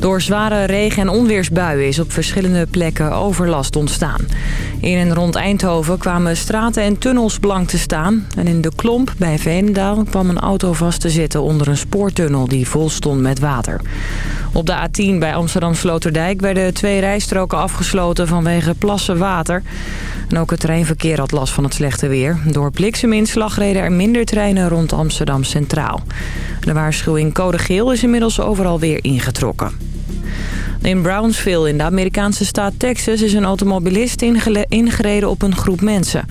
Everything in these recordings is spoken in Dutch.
Door zware regen- en onweersbuien is op verschillende plekken overlast ontstaan. In en rond Eindhoven kwamen straten en tunnels blank te staan. En in de Klomp bij Veenendaal kwam een auto vast te zitten onder een spoortunnel die vol stond met water. Op de A10 bij Amsterdam-Sloterdijk werden twee rijstroken afgesloten vanwege plassen water. En ook het treinverkeer had last van het slechte weer. Door blikseminslag reden er minder treinen rond Amsterdam Centraal. De waarschuwing code geel is inmiddels overal weer ingetrokken. In Brownsville in de Amerikaanse staat Texas is een automobilist ingereden op een groep mensen.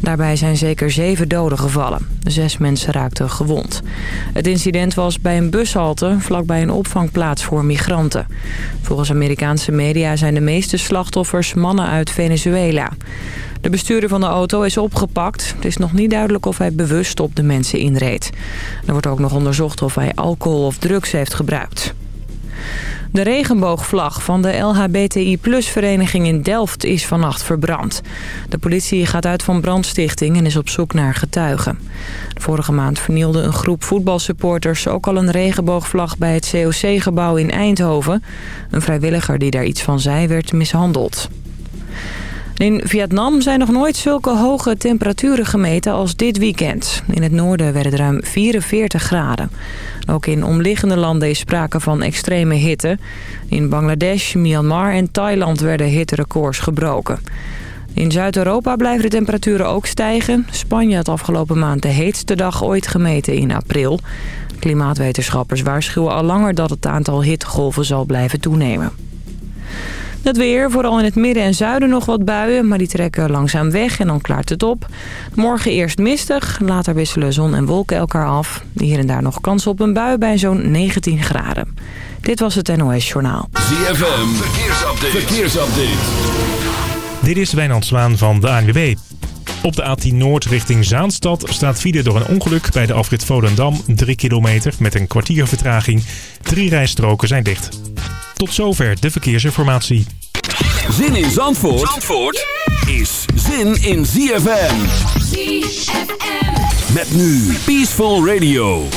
Daarbij zijn zeker zeven doden gevallen. Zes mensen raakten gewond. Het incident was bij een bushalte vlakbij een opvangplaats voor migranten. Volgens Amerikaanse media zijn de meeste slachtoffers mannen uit Venezuela. De bestuurder van de auto is opgepakt. Het is nog niet duidelijk of hij bewust op de mensen inreed. Er wordt ook nog onderzocht of hij alcohol of drugs heeft gebruikt. De regenboogvlag van de LHBTI-vereniging in Delft is vannacht verbrand. De politie gaat uit van brandstichting en is op zoek naar getuigen. Vorige maand vernielde een groep voetbalsupporters ook al een regenboogvlag bij het COC-gebouw in Eindhoven. Een vrijwilliger die daar iets van zei werd mishandeld. In Vietnam zijn nog nooit zulke hoge temperaturen gemeten als dit weekend. In het noorden werden het ruim 44 graden. Ook in omliggende landen is sprake van extreme hitte. In Bangladesh, Myanmar en Thailand werden hitterecords gebroken. In Zuid-Europa blijven de temperaturen ook stijgen. Spanje had afgelopen maand de heetste dag ooit gemeten in april. Klimaatwetenschappers waarschuwen al langer dat het aantal hittegolven zal blijven toenemen. Het weer, vooral in het midden en zuiden nog wat buien, maar die trekken langzaam weg en dan klaart het op. Morgen eerst mistig, later wisselen zon en wolken elkaar af. Hier en daar nog kans op een bui bij zo'n 19 graden. Dit was het NOS Journaal. ZFM, verkeersupdate. verkeersupdate. Dit is Wijnand Zwaan van de ANWB. Op de A10 Noord richting Zaanstad staat file door een ongeluk bij de afrit Volendam 3 kilometer met een kwartier vertraging. Drie rijstroken zijn dicht. Tot zover de verkeersinformatie. Zin in Zandvoort, Zandvoort is zin in ZFM. ZFM. Met nu Peaceful Radio.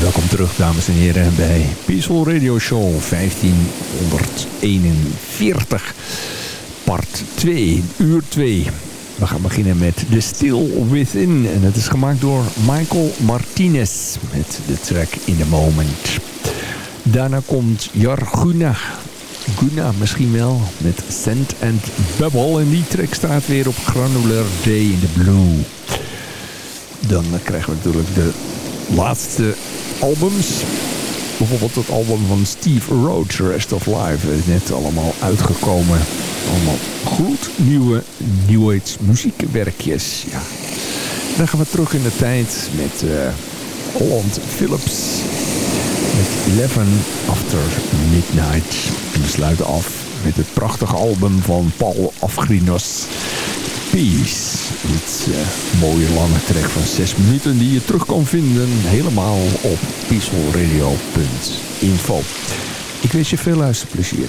Welkom terug dames en heren bij Peaceful Radio Show 1541. Part 2, uur 2. We gaan beginnen met The Still Within. En het is gemaakt door Michael Martinez met de track In The Moment. Daarna komt Jarguna. Guna misschien wel, met Sand and Bubble. En die track staat weer op Granular Day in the Blue. Dan krijgen we natuurlijk de laatste albums. Bijvoorbeeld het album van Steve Roach, Rest of Life. net allemaal uitgekomen. Allemaal goed nieuwe New Age muziekwerkjes. Ja. Dan gaan we terug in de tijd met uh, Holland Phillips. Met 11 After Midnight. En we sluiten af met het prachtige album van Paul Afgrinos. Peace. Dit uh, mooie lange track van 6 minuten die je terug kan vinden helemaal op peacefulradio.info. Ik wens je veel luisterplezier.